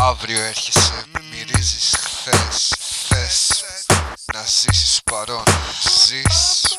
Αύριο έρχεσαι, μυρίζεις χθες Θες να ζήσεις παρόν. Ζεις.